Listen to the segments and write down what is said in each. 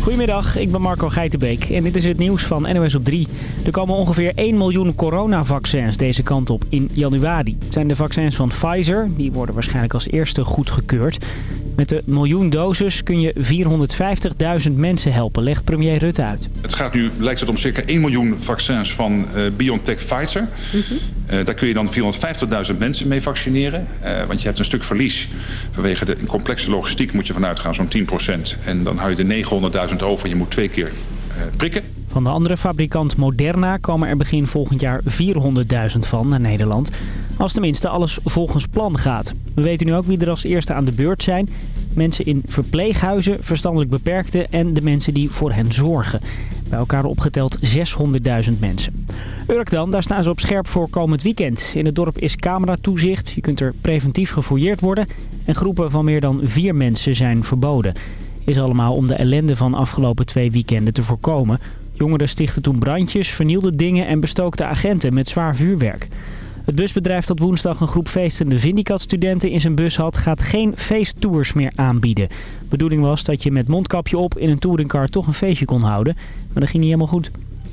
Goedemiddag, ik ben Marco Geitenbeek en dit is het nieuws van NOS op 3. Er komen ongeveer 1 miljoen coronavaccins deze kant op in januari. Het zijn de vaccins van Pfizer, die worden waarschijnlijk als eerste goedgekeurd. Met de miljoen doses kun je 450.000 mensen helpen, legt premier Rutte uit. Het gaat nu, lijkt het om circa 1 miljoen vaccins van uh, BioNTech Pfizer. Uh, daar kun je dan 450.000 mensen mee vaccineren. Uh, want je hebt een stuk verlies. Vanwege de complexe logistiek moet je vanuit gaan, zo'n 10%. En dan hou je de 900.000 over. Je moet twee keer prikken. Van de andere fabrikant Moderna komen er begin volgend jaar 400.000 van naar Nederland. Als tenminste alles volgens plan gaat. We weten nu ook wie er als eerste aan de beurt zijn. Mensen in verpleeghuizen, verstandelijk beperkten en de mensen die voor hen zorgen. Bij elkaar opgeteld 600.000 mensen. Urk dan, daar staan ze op scherp voor komend weekend. In het dorp is cameratoezicht, je kunt er preventief gefouilleerd worden. En groepen van meer dan vier mensen zijn verboden. Is allemaal om de ellende van afgelopen twee weekenden te voorkomen. Jongeren stichten toen brandjes, vernielden dingen en bestookten agenten met zwaar vuurwerk. Het busbedrijf dat woensdag een groep feestende Vindicat-studenten in zijn bus had... gaat geen feesttours meer aanbieden. De bedoeling was dat je met mondkapje op in een touringcar toch een feestje kon houden. Maar dat ging niet helemaal goed.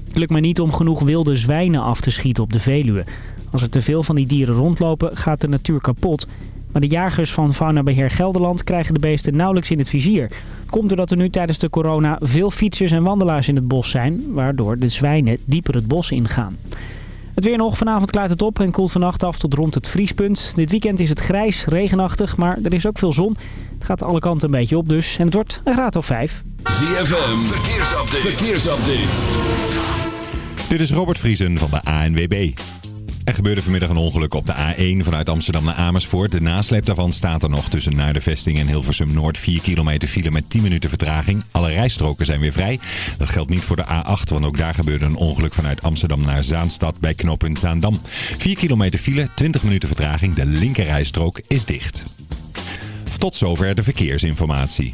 Het lukt maar niet om genoeg wilde zwijnen af te schieten op de Veluwe. Als er te veel van die dieren rondlopen, gaat de natuur kapot. Maar de jagers van Faunabeheer Gelderland krijgen de beesten nauwelijks in het vizier. Komt doordat er nu tijdens de corona veel fietsers en wandelaars in het bos zijn... waardoor de zwijnen dieper het bos ingaan. Het weer nog. Vanavond klaart het op en koelt vannacht af tot rond het vriespunt. Dit weekend is het grijs, regenachtig, maar er is ook veel zon. Het gaat alle kanten een beetje op dus. En het wordt een graad of vijf. ZFM, verkeersupdate. verkeersupdate. Dit is Robert Vriesen van de ANWB. Er gebeurde vanmiddag een ongeluk op de A1 vanuit Amsterdam naar Amersfoort. De nasleep daarvan staat er nog tussen Naardenvesting en Hilversum Noord. 4 kilometer file met 10 minuten vertraging. Alle rijstroken zijn weer vrij. Dat geldt niet voor de A8, want ook daar gebeurde een ongeluk vanuit Amsterdam naar Zaanstad bij knooppunt Zaandam. 4 kilometer file, 20 minuten vertraging. De linkerrijstrook is dicht. Tot zover de verkeersinformatie.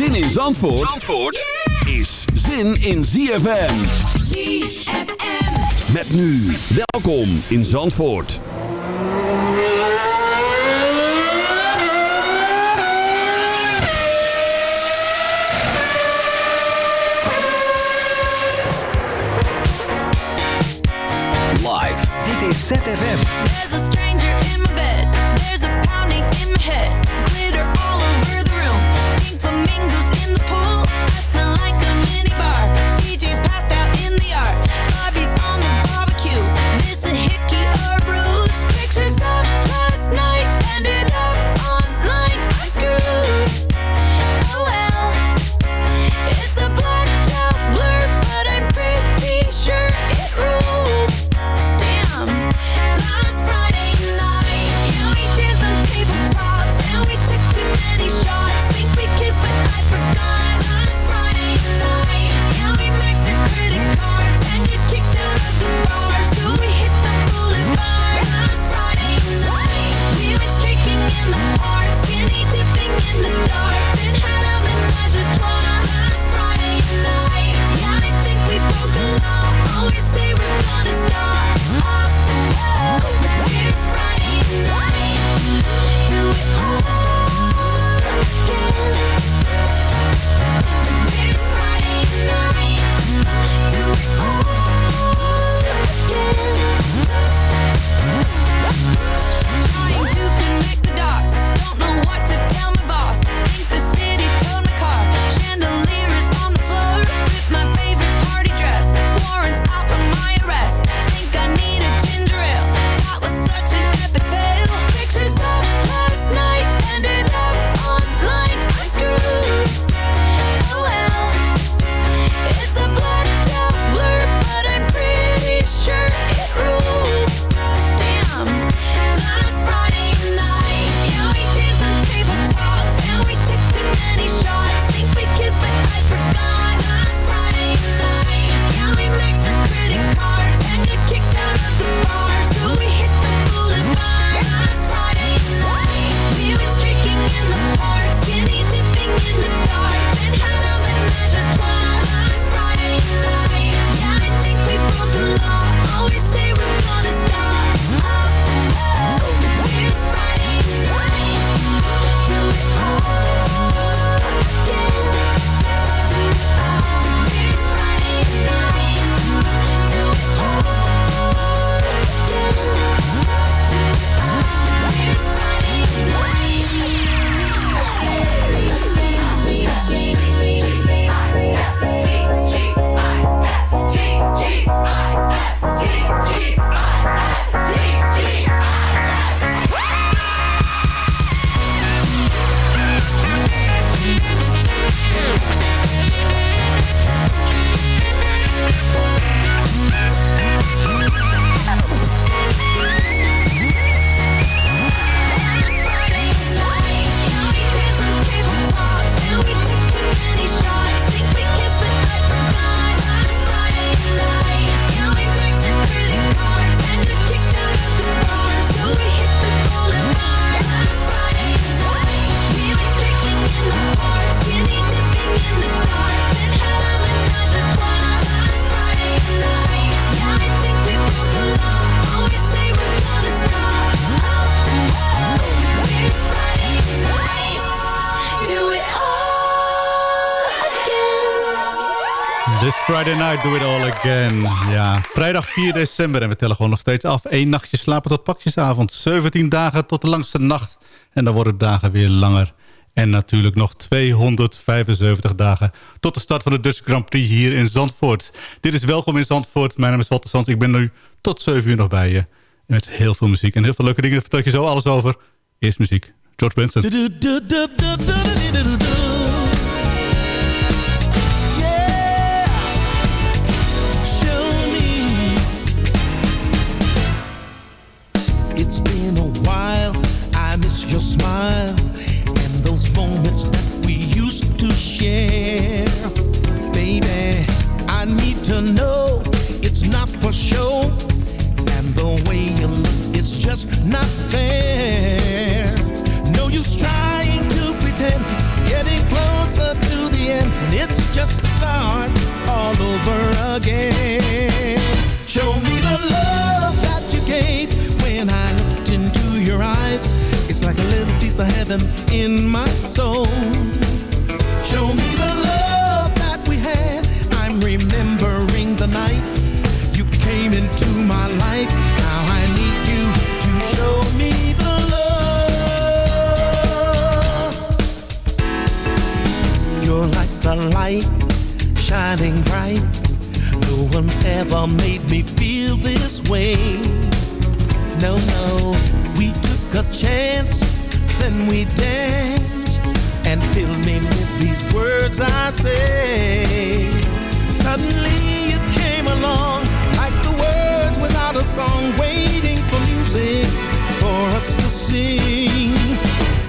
Zin in Zandvoort, Zandvoort is zin in ZFM. ZFM. Met nu, welkom in Zandvoort. Live, dit is ZFM. Do it all again. Ja, vrijdag 4 december en we tellen gewoon nog steeds af. Eén nachtje slapen tot pakjesavond. 17 dagen tot de langste nacht. En dan worden de dagen weer langer. En natuurlijk nog 275 dagen tot de start van de Dutch Grand Prix hier in Zandvoort. Dit is Welkom in Zandvoort. Mijn naam is Walter Sands. Ik ben nu tot 7 uur nog bij je. Met heel veel muziek en heel veel leuke dingen. Vertel je zo alles over. Eerst muziek. George Benson. Your smile and those moments that we used to share. Baby, I need to know it's not for show. And the way you look, it's just not fair. No use trying to pretend it's getting closer to the end. And it's just a start all over again. Show me the love that you gave when I looked into your eyes. Like a little piece of heaven in my soul. Show me the love that we had. I'm remembering the night you came into my life. Now I need you to show me the love. You're like the light shining bright. No one ever made me feel this way. No, no, we took a chance, then we danced and filled me with these words I say. Suddenly you came along like the words without a song, waiting for music for us to sing.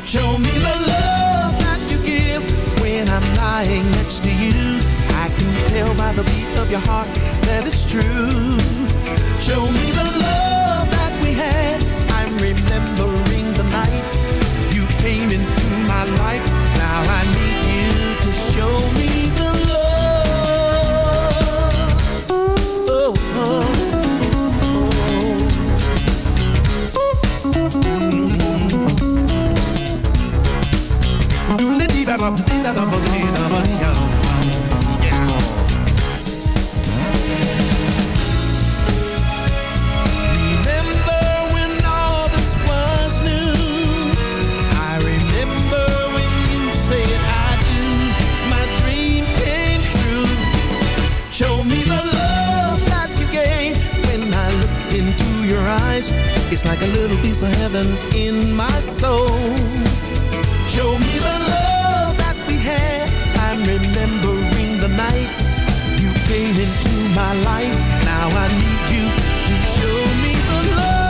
Show me the love that you give when I'm lying next to you. I can tell by the beat of your heart that it's true. Show me the love that we had. I'm remembering Now I need you to show me the love. Oh, oh, oh. Remember piece heaven in my soul. Show me the love that we had. I'm remembering the night you came into my life. Now I need you to show me the love.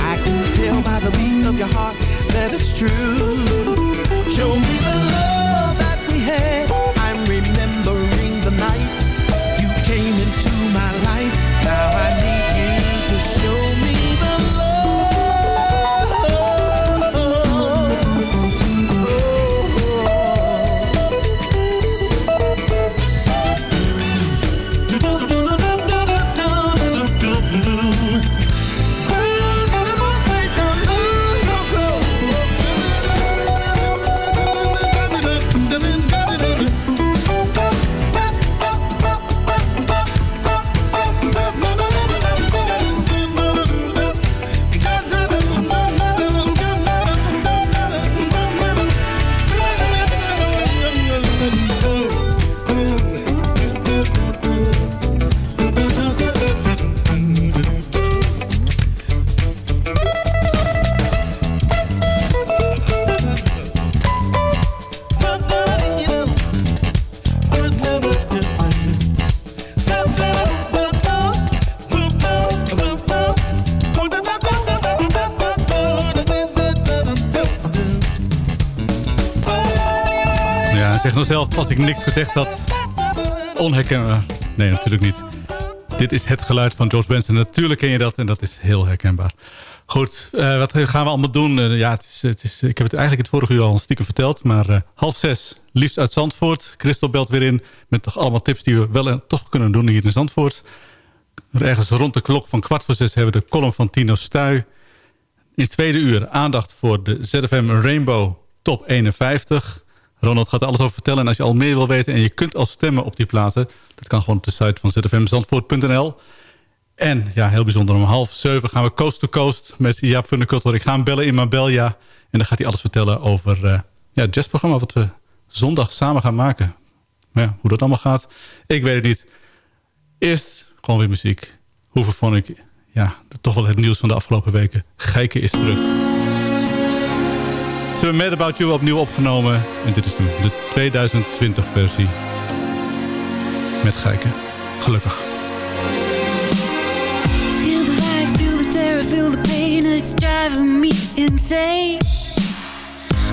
I can tell by the beat of your heart that it's true. Ja, zeg nou zelf, als ik niks gezegd had. Onherkenbaar. Nee, natuurlijk niet. Dit is het geluid van George Benson. Natuurlijk ken je dat en dat is heel herkenbaar. Goed, eh, wat gaan we allemaal doen? Eh, ja, het is, het is, ik heb het eigenlijk het vorige uur al stiekem verteld. Maar eh, half zes, liefst uit Zandvoort. Christel belt weer in met toch allemaal tips die we wel en toch kunnen doen hier in Zandvoort. Ergens rond de klok van kwart voor zes hebben we de column van Tino Stuy. In tweede uur aandacht voor de ZFM Rainbow Top 51. Ronald gaat er alles over vertellen. En als je al meer wil weten en je kunt al stemmen op die platen... dat kan gewoon op de site van zfmzandvoort.nl. En ja, heel bijzonder, om half zeven gaan we coast to coast met Jaap van der Kutter. Ik ga hem bellen in Marbella. En dan gaat hij alles vertellen over eh, ja, het jazzprogramma... wat we zondag samen gaan maken. Maar ja, hoe dat allemaal gaat, ik weet het niet. Eerst gewoon weer muziek. Hoeveel vond ik... Ja, toch wel het nieuws van de afgelopen weken. Geiken is terug. Ze hebben Mad About You opnieuw opgenomen. En dit is de, de 2020 versie. Met Geiken. Gelukkig. Feel the vibe, feel the terror, feel the pain, it's driving me insane.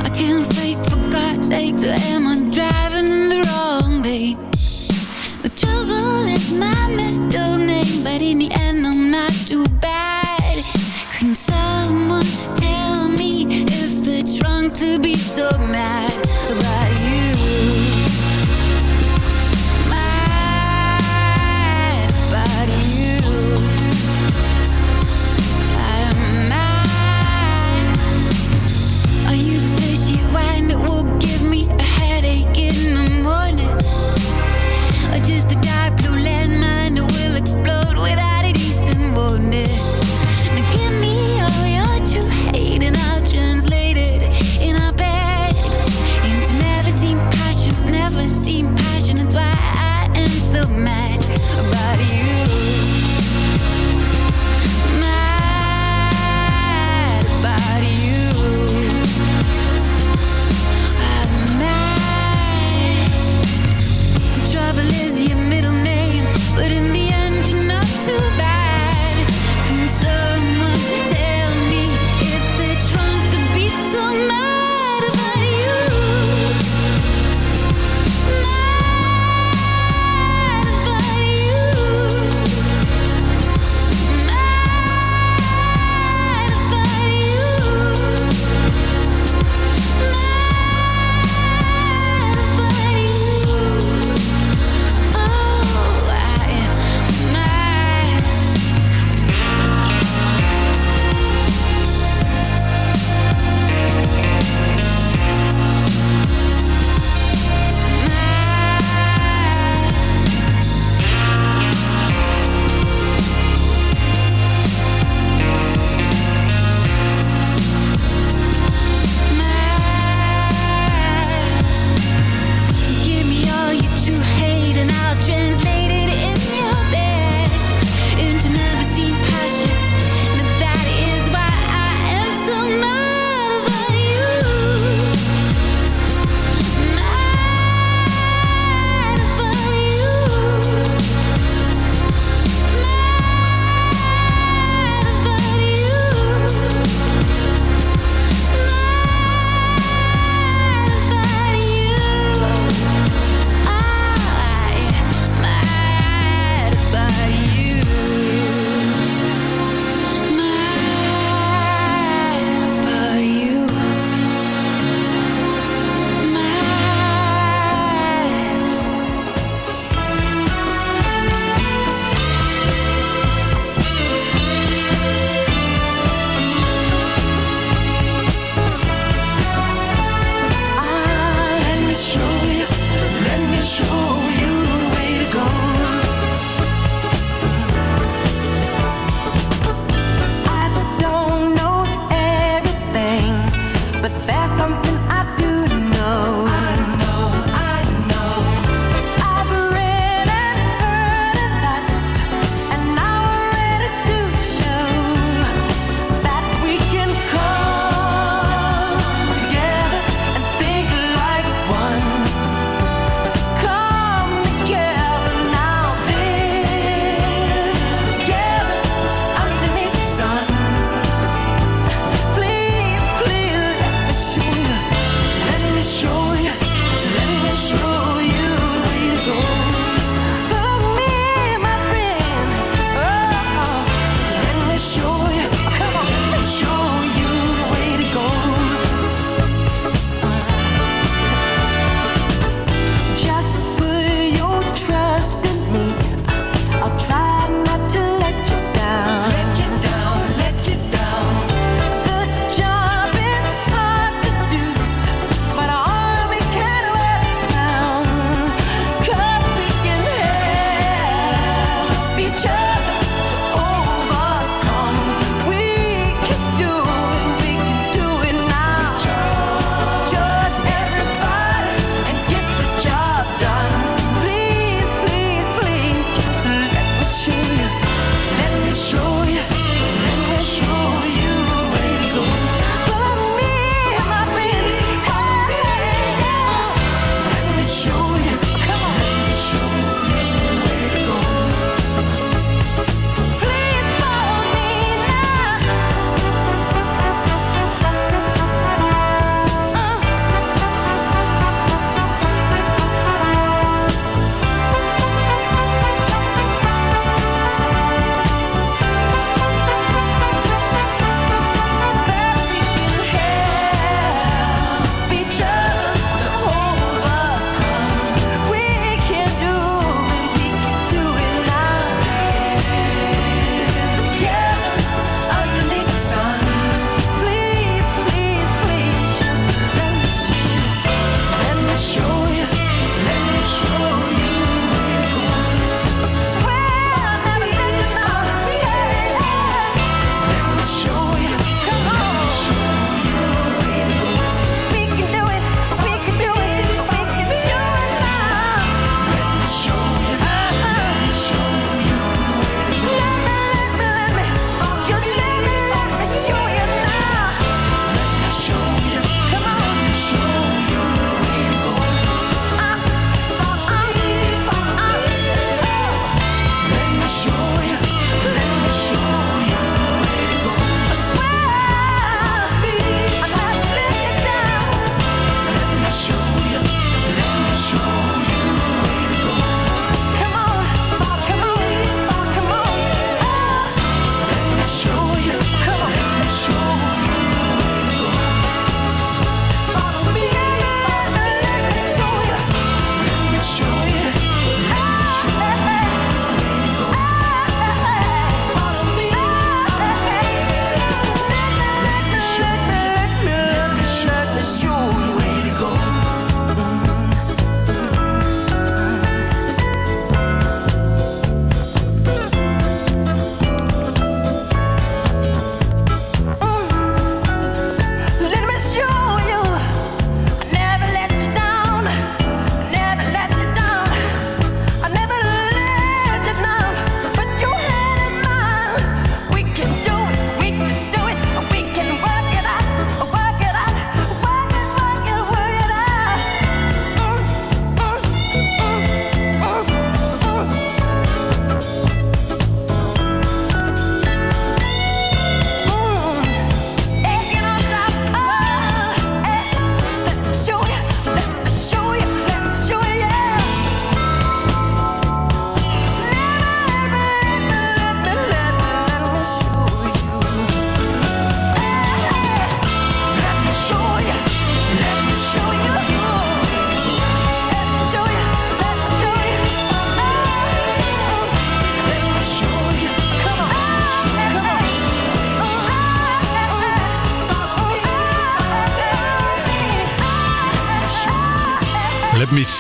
I can't fake for God's sake, so am I driving in the wrong lane? The trouble is my middle name, but in the end I'm not too bad. Can someone tell me to be so mad about you?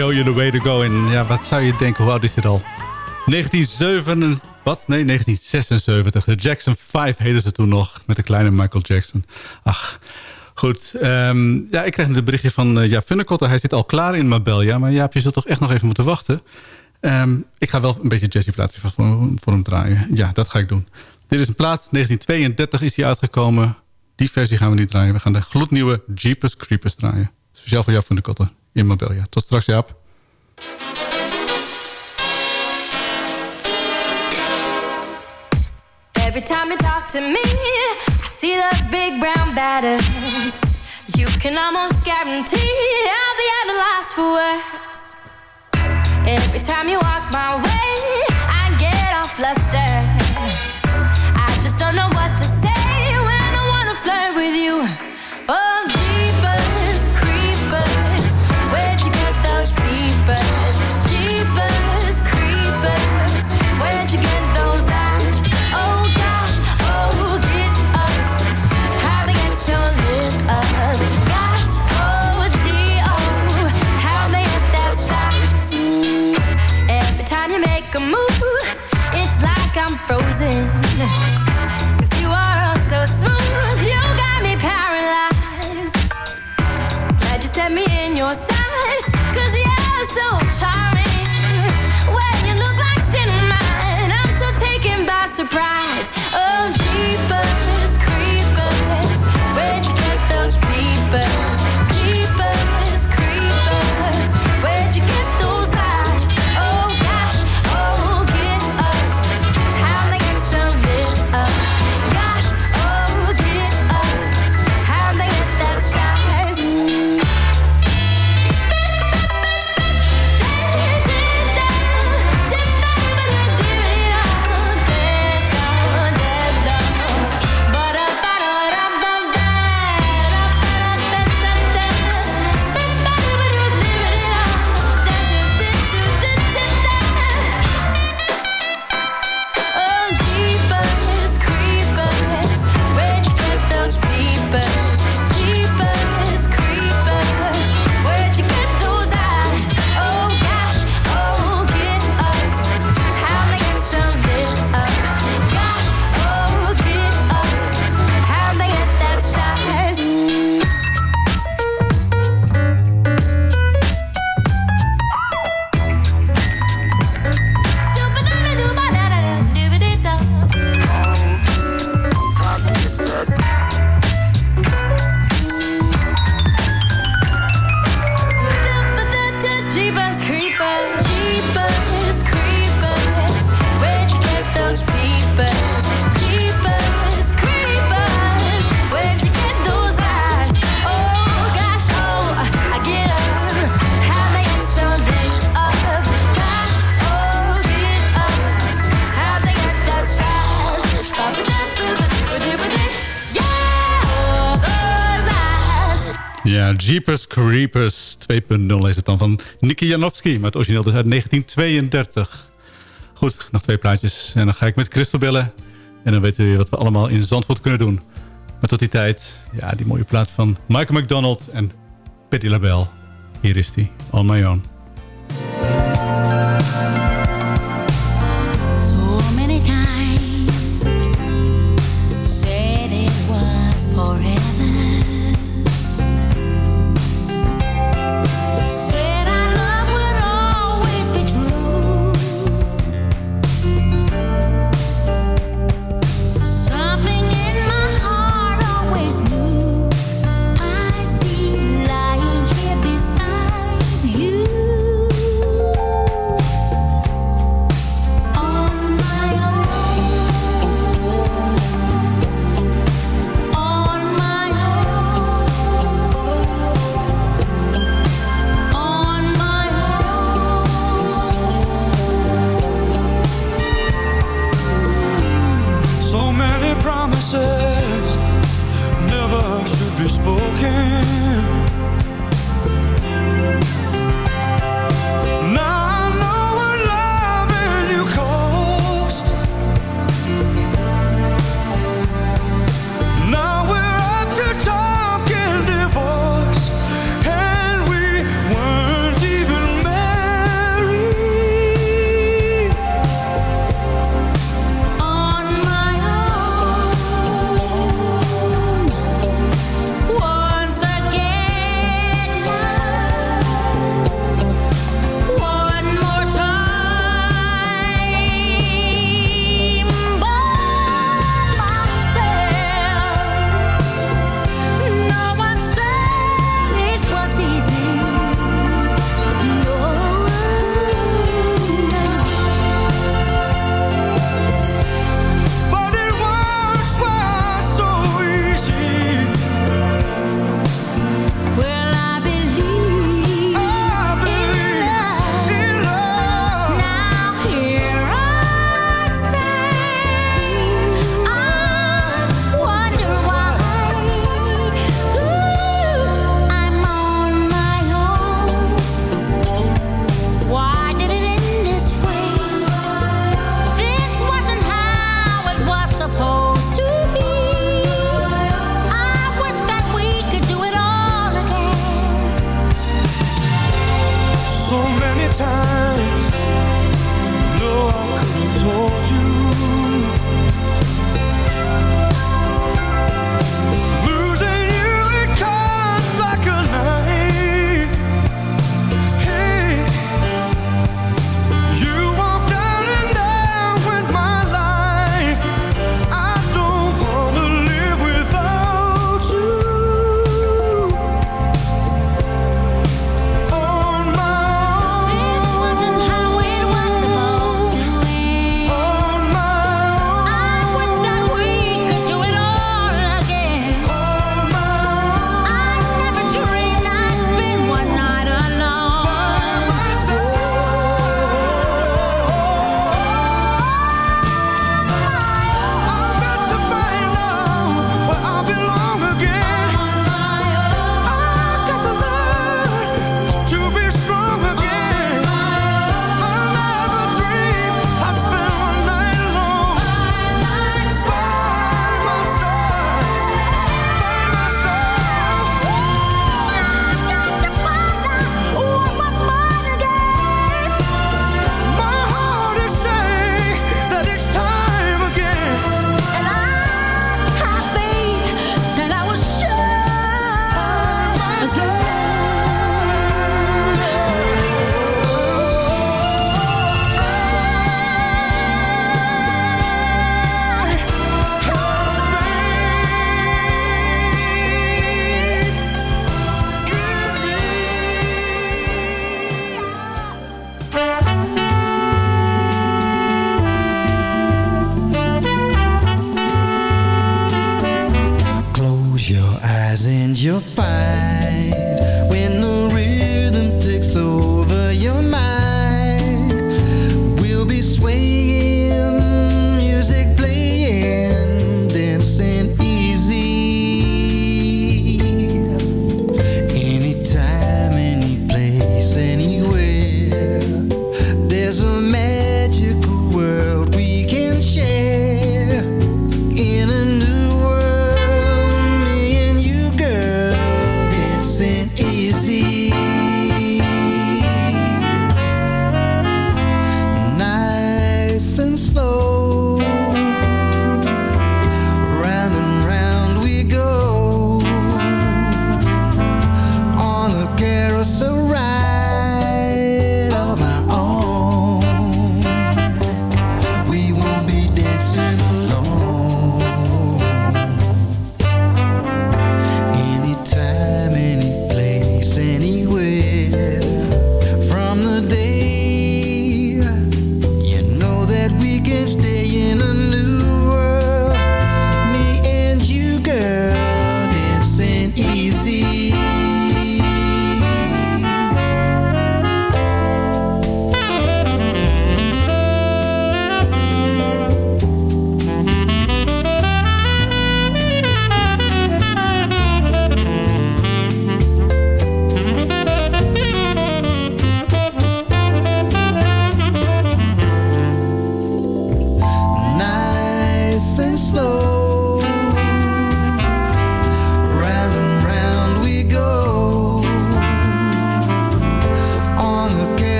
Show you the way to go. En ja, wat zou je denken, hoe oud is dit al? 1977, wat? Nee, 1976. De Jackson 5 heden ze toen nog, met de kleine Michael Jackson. Ach, goed. Ehm, ja, ik krijg een berichtje van uh, Ja Funnekotter. Hij zit al klaar in Mabel, Maar Jaap, je zult toch echt nog even moeten wachten. Ehm, ik ga wel een beetje jazzy plaatje voor, hem draaien. Ja, dat ga ik doen. Dit is een plaat, 1932 is hij uitgekomen. Die versie gaan we niet draaien. We gaan de gloednieuwe Jeepers Creepers draaien. Speciaal voor Jaap van de Kotter in Mabelia. Tot straks, Jaap. Every time you talk to me, I see those big brown batters. You can almost guarantee I'll be at the last for words. Every time you walk my way, I get all flustered. me in your sights, cause the air's so Creepers 2.0 is het dan van Nicky Janowski. Maar het origineel dus uit 1932. Goed, nog twee plaatjes. En dan ga ik met Christel bellen. En dan weten we wat we allemaal in Zandvoort kunnen doen. Maar tot die tijd, ja, die mooie plaat van Michael McDonald en Patti LaBelle. Hier is die, On My Own.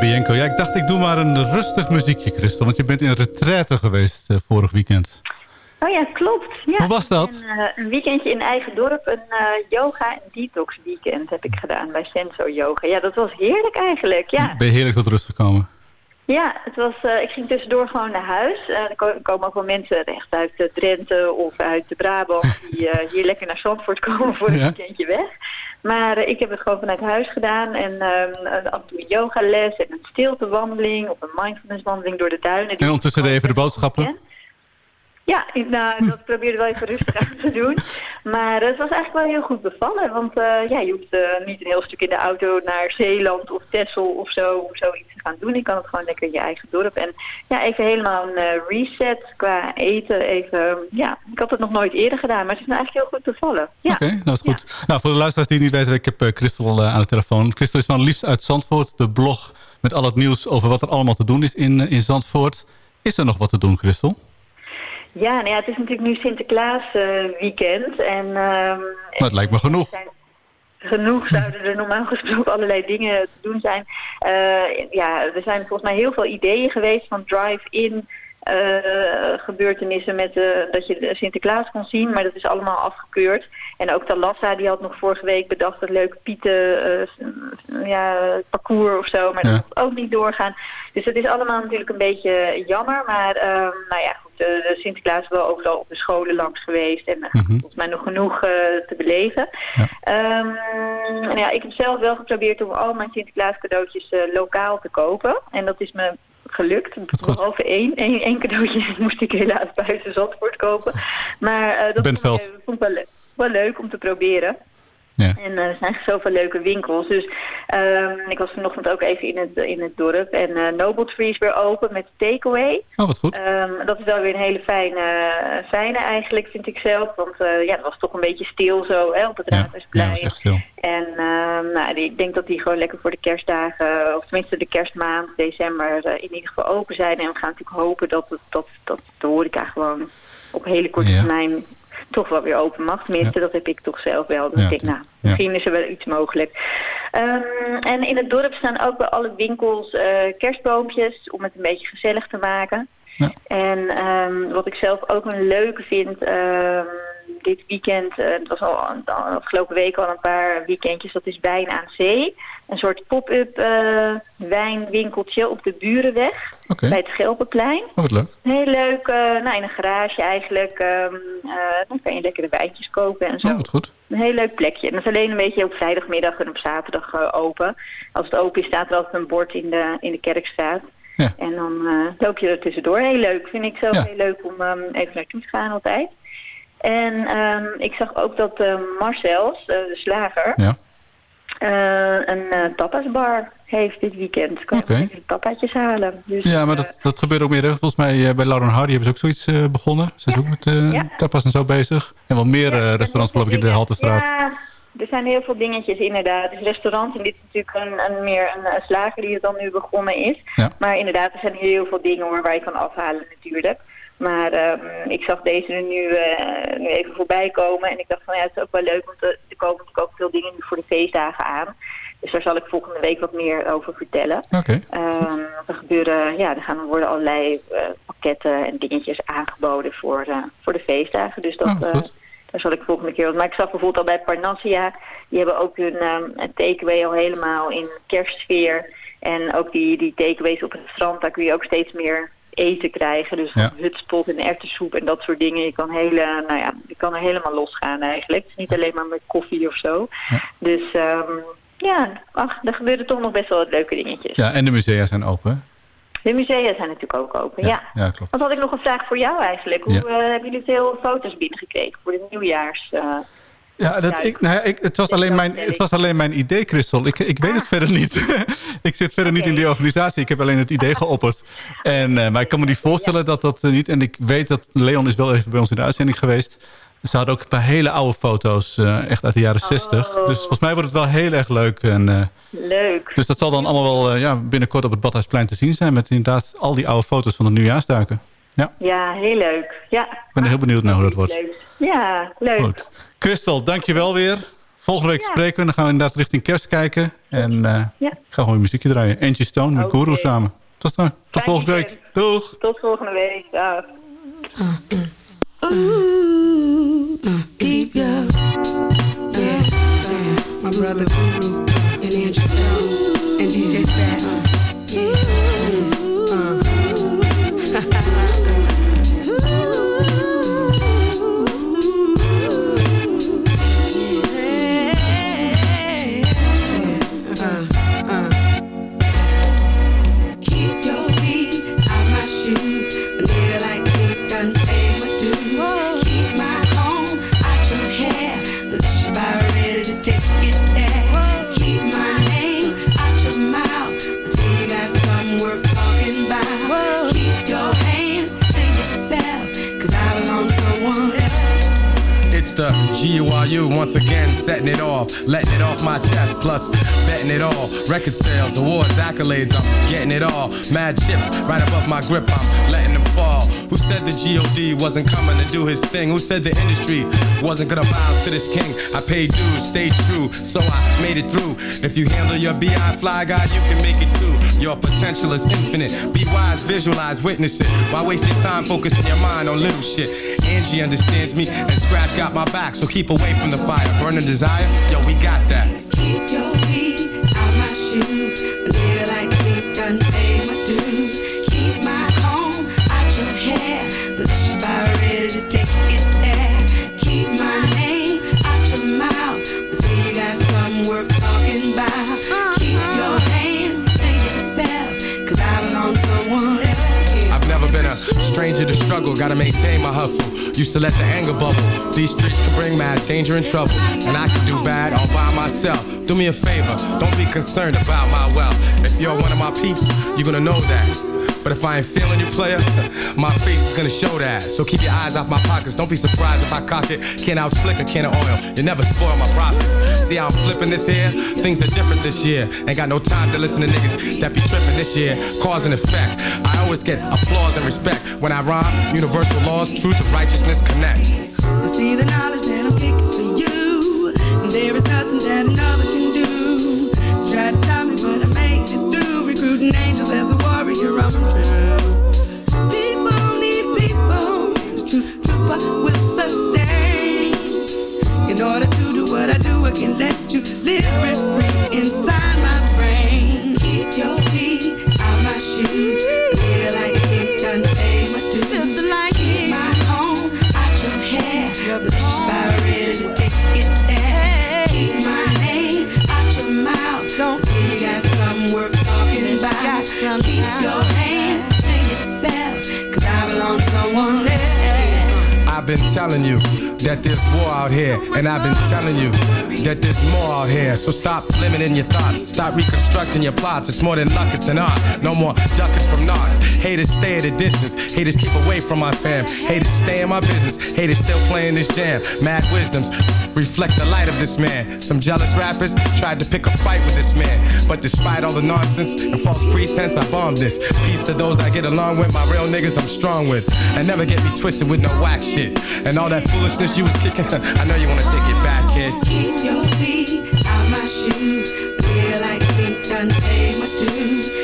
Bianco. Ja, ik dacht ik doe maar een rustig muziekje, Christel. Want je bent in retraite geweest eh, vorig weekend. Oh ja, klopt. Ja. Hoe was dat? Een, eh, een weekendje in eigen dorp, een eh, yoga en detox weekend heb ik gedaan bij Senso Yoga. Ja, dat was heerlijk eigenlijk, ja. Ben je heerlijk tot rust gekomen? Ja, het was, ik ging tussendoor gewoon naar huis. Er ko- komen ook wel mensen echt uit Drenthe of uit de Brabant die hier lekker naar Zandvoort komen voor een Ja. weekendje weg. Maar eh, ik heb het gewoon vanuit huis gedaan en eh, af en toe een yogales en een stiltewandeling of een mindfulnesswandeling door de duinen. En ondertussen even de boodschappen. Ja, nou, dat probeerde wel even rustig aan te doen. Maar het was eigenlijk wel heel goed bevallen. Want eh, ja, je hoeft eh, niet een heel stuk in de auto naar Zeeland of Texel of zo om zoiets te gaan doen. Je kan het gewoon lekker in je eigen dorp. En ja, even helemaal een eh, reset qua eten. Even, ja, ik had het nog nooit eerder gedaan, maar het is nou eigenlijk heel goed bevallen. Ja. Oké, dat is goed. Nou, voor de luisteraars die het niet weten, ik heb Christel aan de telefoon. Christel is van Liefst uit Zandvoort, de blog met al het nieuws over wat er allemaal te doen is in, in Zandvoort. Is er nog wat te doen, Christel? Ja, nou ja, het is natuurlijk nu Sinterklaas eh, weekend. En, ehm, het lijkt me genoeg. genoeg zouden er normaal gesproken allerlei dingen te doen zijn. Eh, ja, er zijn volgens mij heel veel ideeën geweest van drive-in eh, gebeurtenissen met eh, dat je Sinterklaas kon zien. Maar dat is allemaal afgekeurd. En ook Talassa die had nog vorige week bedacht dat leuke Pieten eh, ja, parcours of zo. Maar dat Ja. mocht ook niet doorgaan. Dus het is allemaal natuurlijk een beetje jammer. Maar ehm, nou ja, goed, de, Sinterklaas is wel overal op de scholen langs geweest. En eh, volgens mij nog genoeg eh, te beleven. Ehm, nou ja, ik heb zelf wel geprobeerd om al mijn Sinterklaas cadeautjes lokaal te kopen. En dat is me gelukt. Behalve één. Eén, één cadeautje moest ik helaas buiten Zandvoort kopen. Maar dat vond ik, eh, vond ik wel, le- wel leuk om te proberen. Ja. En eh, er zijn zoveel leuke winkels. Dus ehm, ik was vanochtend ook even in het, in het dorp. En eh Noble Tree is weer open met takeaway. Oh, wat goed. Ehm, dat is wel weer een hele fijne, fijne eigenlijk, vind ik zelf. Want eh, ja, het was toch een beetje stil zo hè, op het Ja, ja, echt stil. En ehm, nou, die- ik denk dat die gewoon lekker voor de kerstdagen, of tenminste de kerstmaand, december, eh, in ieder geval open zijn. En we gaan natuurlijk hopen dat, het, dat, dat de horeca gewoon op hele korte Ja. termijn toch wel weer open mag. Tenminste, dat heb ik toch zelf wel. Dus Ja, ik denk, nou, misschien is er wel iets mogelijk. Ehm, en in het dorp staan ook bij alle winkels eh, kerstboompjes om het een beetje gezellig te maken. En ehm, wat ik zelf ook een leuke vind, ehm, dit weekend, eh, het was al de afgelopen week al een paar weekendjes, dat is Wijn aan Zee. Een soort pop-up eh, wijnwinkeltje op de Burenweg, bij het Schelpenplein. Oh, wat leuk. Heel leuk, eh, nou in een garage eigenlijk. ehm, eh, dan kan je lekkere wijntjes kopen en zo. Oh, wat goed. Een heel leuk plekje. En dat is alleen een beetje op vrijdagmiddag en op zaterdag open. Als het open is, staat er altijd een bord in de, in de kerkstraat. Ja. En dan loop je er tussendoor. Heel leuk. Vind ik zelf Ja. heel leuk om ehm, even naartoe te gaan altijd. En ehm, ik zag ook dat eh, Marcels, eh, de slager, Ja. eh, een eh, tapasbar heeft dit weekend. Kan je even tapaatjes halen. Dus, Ja, maar dat, dat gebeurt ook meer. Volgens mij bij Lauren Hardy hebben ze ook zoiets begonnen. Ze zijn ook met Ja. tapas en zo bezig. En wel meer restaurants geloof ik in de Haltestraat. Ja, er zijn heel veel dingetjes inderdaad. Dus restaurants, en dit is natuurlijk een, een meer een, slager die het dan nu begonnen is. Ja. Maar inderdaad, er zijn heel veel dingen hoor, waar je kan afhalen natuurlijk. Maar ehm, ik zag deze er nu, eh, nu even voorbij komen. En ik dacht van ja, het is ook wel leuk, want er komen natuurlijk ook veel dingen voor de feestdagen aan. Dus daar zal ik volgende week wat meer over vertellen. Oké. Ehm, er gebeuren, ja, er gaan worden allerlei eh, pakketten en dingetjes aangeboden voor, eh, voor de feestdagen. Dus dat, Oh, daar zal ik volgende keer wat. Maar ik zag bijvoorbeeld al bij Parnassia, die hebben ook hun een takeaway al helemaal in kerstsfeer. En ook die, die takeaways op het strand, daar kun je ook steeds meer eten krijgen. Dus Ja. hutspot en erwtensoep en dat soort dingen. Je kan, hele, nou ja, je kan er helemaal losgaan eigenlijk. Het is niet alleen maar met koffie of zo. Dus ehm, ja, ach, er gebeuren toch nog best wel wat leuke dingetjes. Ja, en de musea zijn open. De musea zijn natuurlijk ook open, ja. Ja, klopt. Wat had ik nog een vraag voor jou eigenlijk? Hoe eh, hebben jullie veel foto's binnengekregen voor de nieuwjaars? eh, Ja, dat, ik, nou ja, ik, het, was alleen mijn, het was alleen mijn idee, Christel. Ik, ik weet het verder niet. ik zit verder niet in die organisatie. Ik heb alleen het idee geopperd. En, eh, maar ik kan me niet voorstellen dat dat eh, niet... En ik weet dat Leon is wel even bij ons in de uitzending geweest. Ze hadden ook een paar hele oude foto's, eh, echt uit de jaren 60. Dus volgens mij wordt het wel heel erg leuk. En, Leuk. dus dat zal dan allemaal wel ja, binnenkort op het Badhuisplein te zien zijn... met inderdaad al die oude foto's van de nieuwjaarsduiken. Ja, Ja, heel leuk. Ja, ik ben er heel benieuwd naar hoe dat wordt. leuk. Ja, leuk. Goed. Christel, dankjewel weer. Volgende week spreken we. Dan gaan we inderdaad richting kerst kijken. En eh, Ja. ik ga gewoon muziekje draaien. Angie Stone met Oké. Guru samen. Tot, dan. Tot volgende week. Doeg. Tot volgende week. Dag. Keep your yeah, yeah. My brother Guru and Angie Stone and DJ Spat. Yeah. Setting it off, letting it off my chest, plus betting it all. Record sales, awards, accolades, I'm getting it all. Mad chips right above my grip, I'm letting them fall. Who said the GOD wasn't coming to do his thing? Who said the industry wasn't gonna bow to this king? I paid dues, stayed true, so I made it through. If you handle your BI fly guy, you can make it too. Your potential is infinite. Be wise, visualize, witness it. Why waste your time focusing your mind on little shit? Angie understands me, and Scratch got my back, so keep away from the fire. Burning desire, yo, we got that. Keep your feet out my shoes. Live like we done paid my dues. Keep my comb out your hair. Unless you about ready to take it there. Keep my name out your mouth until you got something worth talking about. Keep your hands to yourself, 'cause I belong to someone else. I've never been a stranger to struggle, gotta maintain my hustle. Used to let the anger bubble. These streets can bring mad danger and trouble. And I can do bad all by myself. Do me a favor, don't be concerned about my wealth. If you're one of my peeps, you're gonna know that. But if I ain't feeling you, player, my face is gonna show that. So keep your eyes off my pockets. Don't be surprised if I cock it. Can't out slick a can of oil. You never spoil my profits. See how I'm flipping this here? Things are different this year. Ain't got no time to listen to niggas that be tripping this year. Cause and effect. I always get applause and respect when I rhyme. Universal laws, truth and righteousness connect. You see the knowledge that I'm kicking for you. And there is nothing that another can In order to do what I do, I can let you live rent free inside my I've been telling you that there's war out here, and I've been telling you that there's more out here. So stop limiting your thoughts, stop reconstructing your plots. It's more than luck, it's an art. No more ducking from knots. Haters stay at a distance, haters keep away from my fam. Haters stay in my business, haters still playing this jam. Mad wisdoms reflect the light of this man. Some jealous rappers tried to pick a fight with this man, but despite all the nonsense and false pretense, I bombed this. Peace to those I get along with, my real niggas I'm strong with, and never get me twisted with no whack shit. And all that foolishness you was kicking, I know you wanna take it back, kid. Keep your feet out my shoes. Feel like we done paid my.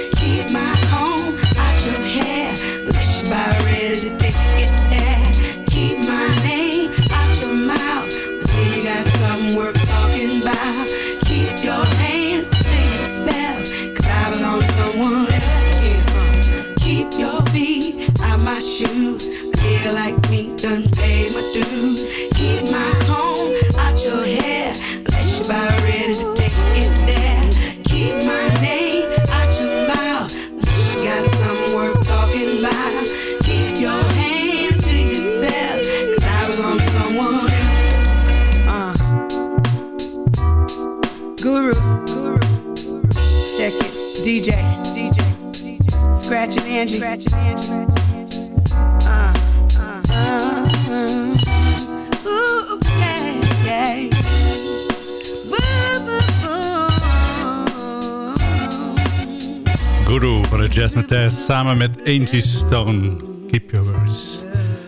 Samen met Angie Stone. Keep your words.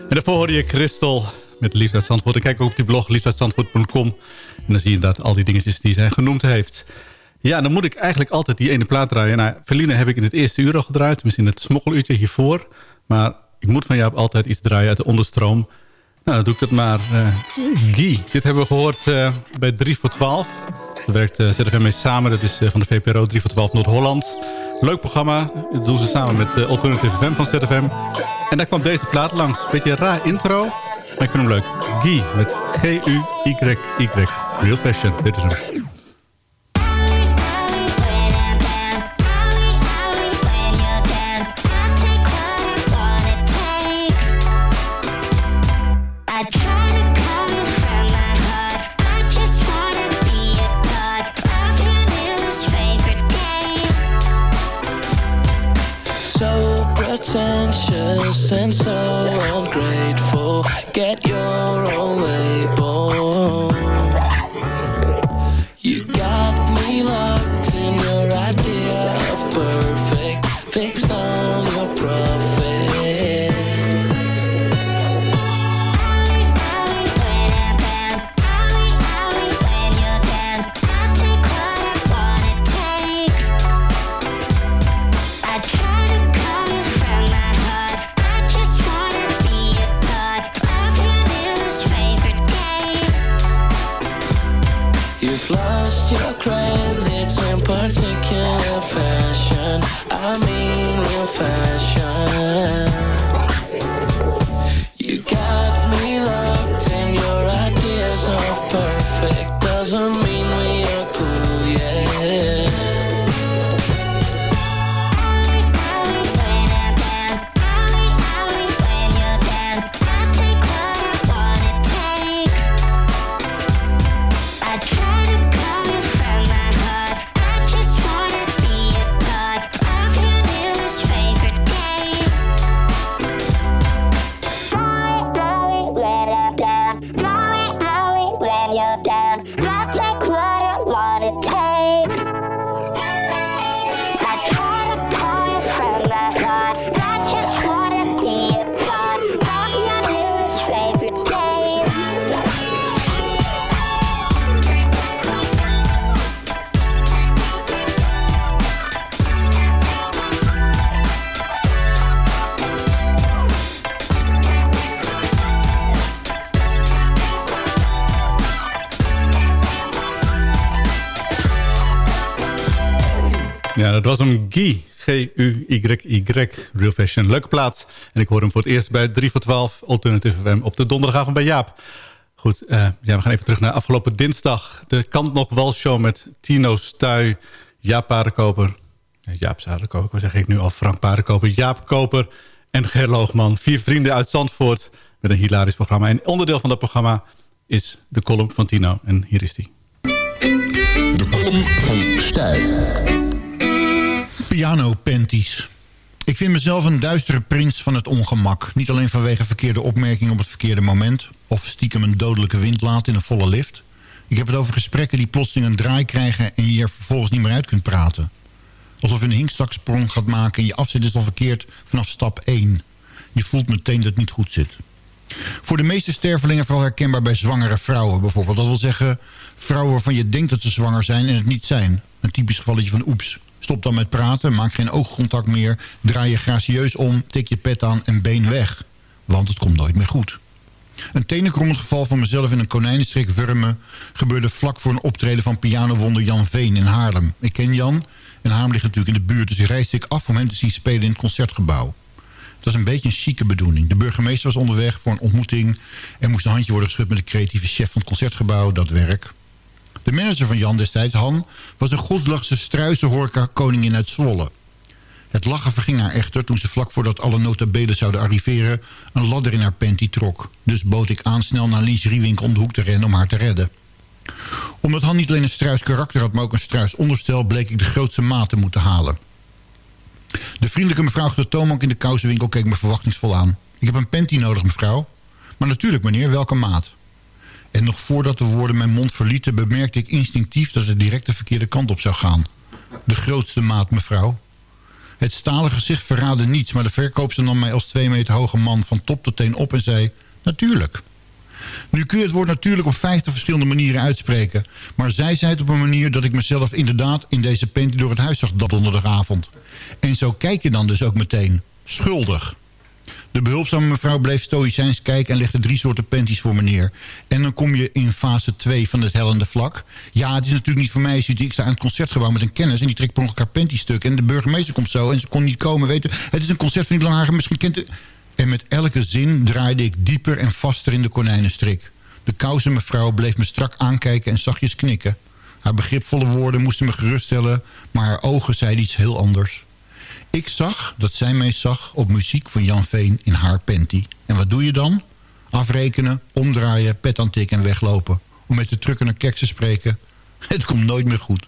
En daarvoor hoorde je Christel met Liefde Zandvoort. Kijk ook op die blog liefdeuitzandvoort.com. En dan zie je dat al die dingetjes die zij genoemd heeft. Ja, dan moet ik eigenlijk altijd die ene plaat draaien. Nou, Verline heb ik in het eerste uur al gedraaid. In het smokkeluurtje hiervoor. Maar ik moet van jou altijd iets draaien uit de onderstroom. Nou, dan doe ik dat maar. Uh, Guy, dit hebben we gehoord uh, bij 3 voor 12. Daar werkt uh, ZFM mee samen. Dat is van de VPRO 3 voor 12 Noord-Holland. Leuk programma. Dat doen ze samen met Alternative FM van ZFM. En daar kwam deze plaat langs. Beetje een raar intro. Maar ik vind hem leuk. Guy met G-U-Y-Y. Real Fashion. Dit is hem. And so ungrateful. Get your own way, Guy. G-U-Y-Y. Real Fashion. Leuke plaats. En ik hoor hem voor het eerst bij 3 voor 12 Alternative FM op de donderdagavond bij Jaap. Goed, eh, ja, we gaan even terug naar afgelopen dinsdag. De Kant nog wel show met Tino Stuy, Jaap Paardenkoper. Ja, Jaap Paardenkoper, wat zeg ik nu al? Frank Paardenkoper, Jaap Koper en Ger Loogman. Vier vrienden uit Zandvoort met een hilarisch programma. En onderdeel van dat programma is de column van Tino. En hier is die. De column van Stijl. Piano panties. Ik vind mezelf een duistere prins van het ongemak. Niet alleen vanwege verkeerde opmerkingen op het verkeerde moment... of stiekem een dodelijke wind laat in een volle lift. Ik heb het over gesprekken die plotseling een draai krijgen... en je er vervolgens niet meer uit kunt praten. Alsof je een hinkstaksprong gaat maken... en je afzet is al verkeerd vanaf stap 1. Je voelt meteen dat het niet goed zit. Voor de meeste stervelingen vooral herkenbaar bij zwangere vrouwen bijvoorbeeld. Dat wil zeggen, vrouwen waarvan je denkt dat ze zwanger zijn en het niet zijn. Een typisch gevalletje van oeps. Stop dan met praten, maak geen oogcontact meer... draai je gracieus om, tik je pet aan en been weg. Want het komt nooit meer goed. Een tenenkrommend geval van mezelf in een konijnenstreek Wurmen... gebeurde vlak voor een optreden van pianowonder Jan Veen in Haarlem. Ik ken Jan en Haarlem ligt natuurlijk in de buurt... dus reisde ik af om hem te zien spelen in het concertgebouw. Het was een beetje een chique bedoeling. De burgemeester was onderweg voor een ontmoeting... en moest een handje worden geschud met de creatieve chef van het concertgebouw, dat werk... De manager van Jan destijds, Han, was een godlachse struisenhoorka koningin uit Zwolle. Het lachen verging haar echter toen ze vlak voordat alle notabelen zouden arriveren... een ladder in haar panty trok. Dus bood ik aan snel naar Lies Riewink om de hoek te rennen om haar te redden. Omdat Han niet alleen een struis karakter had, maar ook een struis onderstel... bleek ik de grootste maat te moeten halen. De vriendelijke mevrouw achter de toonbank in de kousenwinkel keek me verwachtingsvol aan. Ik heb een panty nodig, mevrouw. Maar natuurlijk, meneer, welke maat? En nog voordat de woorden mijn mond verlieten... bemerkte ik instinctief dat het direct de verkeerde kant op zou gaan. De grootste maat, mevrouw. Het stalen gezicht verraadde niets... maar de verkoopster nam mij als twee meter hoge man van top tot teen op en zei... Natuurlijk. Nu kun je het woord natuurlijk op vijftig verschillende manieren uitspreken. Maar zij zei het op een manier dat ik mezelf inderdaad in deze panty door het huis zag dat avond. En zo kijk je dan dus ook meteen. Schuldig. De behulpzame mevrouw bleef stoïcijns kijken... en legde drie soorten panties voor me neer. En dan kom je in fase 2 van het hellende vlak. Ja, het is natuurlijk niet voor mij. Ik sta aan het concertgebouw met een kennis... en die trekt per ongeluk haar panty stuk. En de burgemeester komt zo en ze kon niet komen. Weten. Het is een concert van Langhagen. Misschien kent het... En met elke zin draaide ik dieper en vaster in de konijnenstrik. De kouze mevrouw bleef me strak aankijken en zachtjes knikken. Haar begripvolle woorden moesten me geruststellen... maar haar ogen zeiden iets heel anders... Ik zag dat zij mij zag op muziek van Jan Veen in haar panty. En wat doe je dan? Afrekenen, omdraaien, pet aantikken en weglopen. Om met de trucker naar keks te spreken. Het komt nooit meer goed.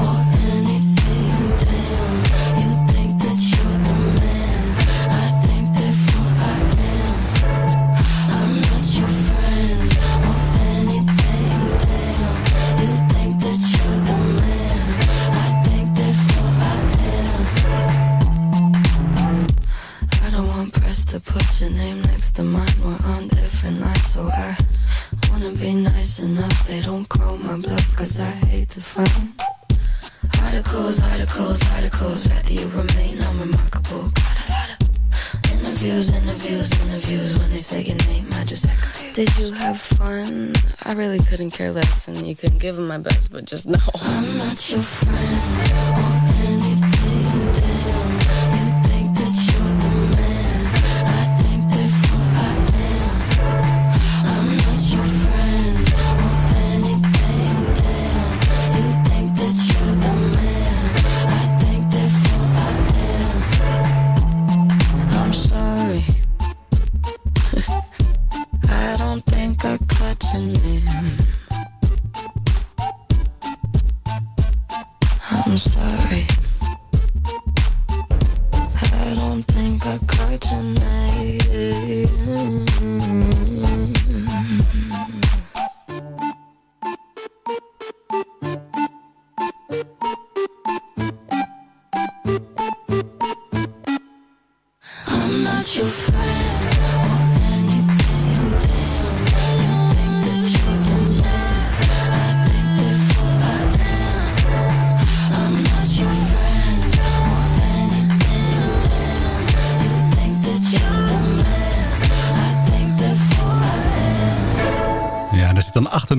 really couldn't care less, and you couldn't give them my best, but just know. I'm not your friend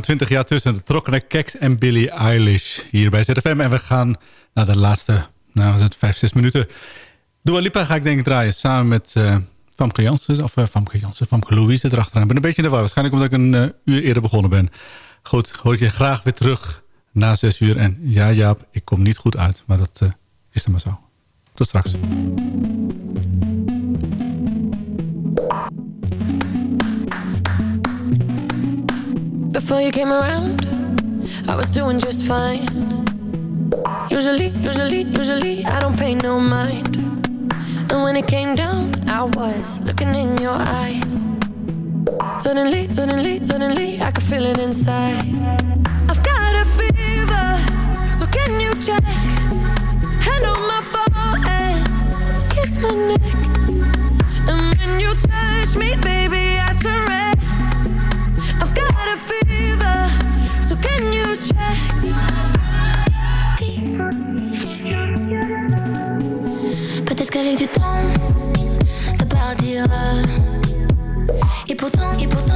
28 jaar tussen de trokkene Keks en Billie Eilish hier bij ZFM. En we gaan naar de laatste, nou, was het 5, 6 minuten. Dua Lipa ga ik denk ik draaien samen met uh, Famke Jansen. Of uh, Famke Jansen, Famke Louise erachteraan. Ik ben een beetje in de war. Waarschijnlijk omdat ik een uh, uur eerder begonnen ben. Goed, hoor ik je graag weer terug na 6 uur. En ja Jaap, ik kom niet goed uit. Maar dat is dan maar zo. Tot straks. Before you came around, I was doing just fine. Usually, usually, usually, I don't pay no mind. And when it came down, I was looking in your eyes. Suddenly, suddenly, suddenly, I could feel it inside. I've got a fever, so can you check? Partira. Et pourtant, et pourtant,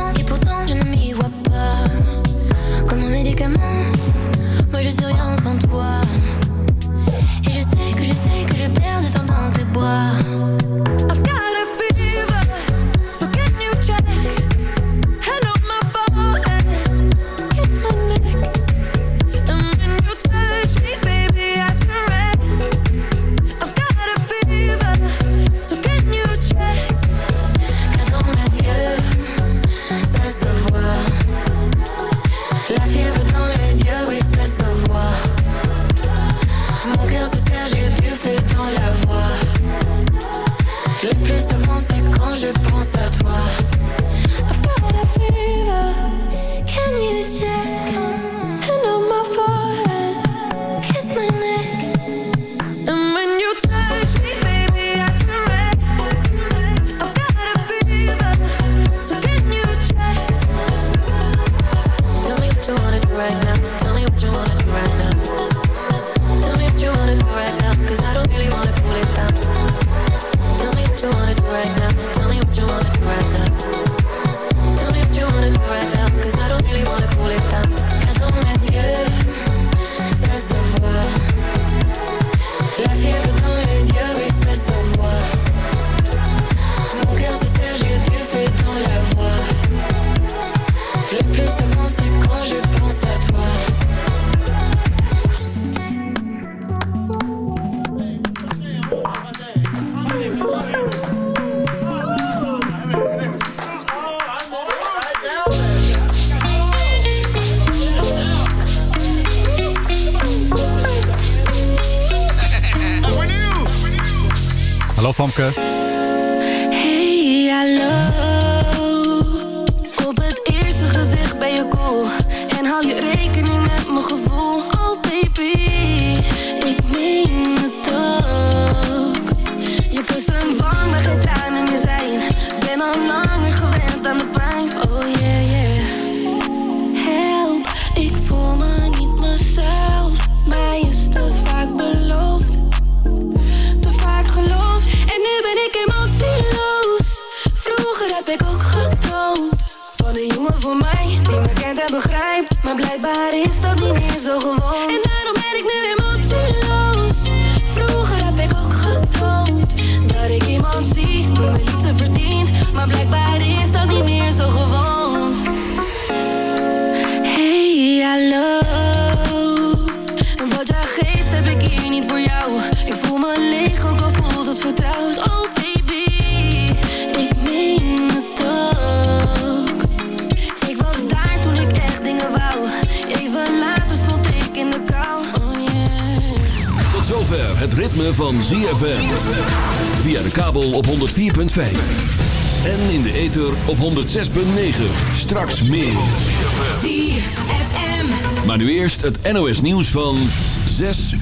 Okay. 6.9. Straks meer. Maar nu eerst het NOS nieuws van 6.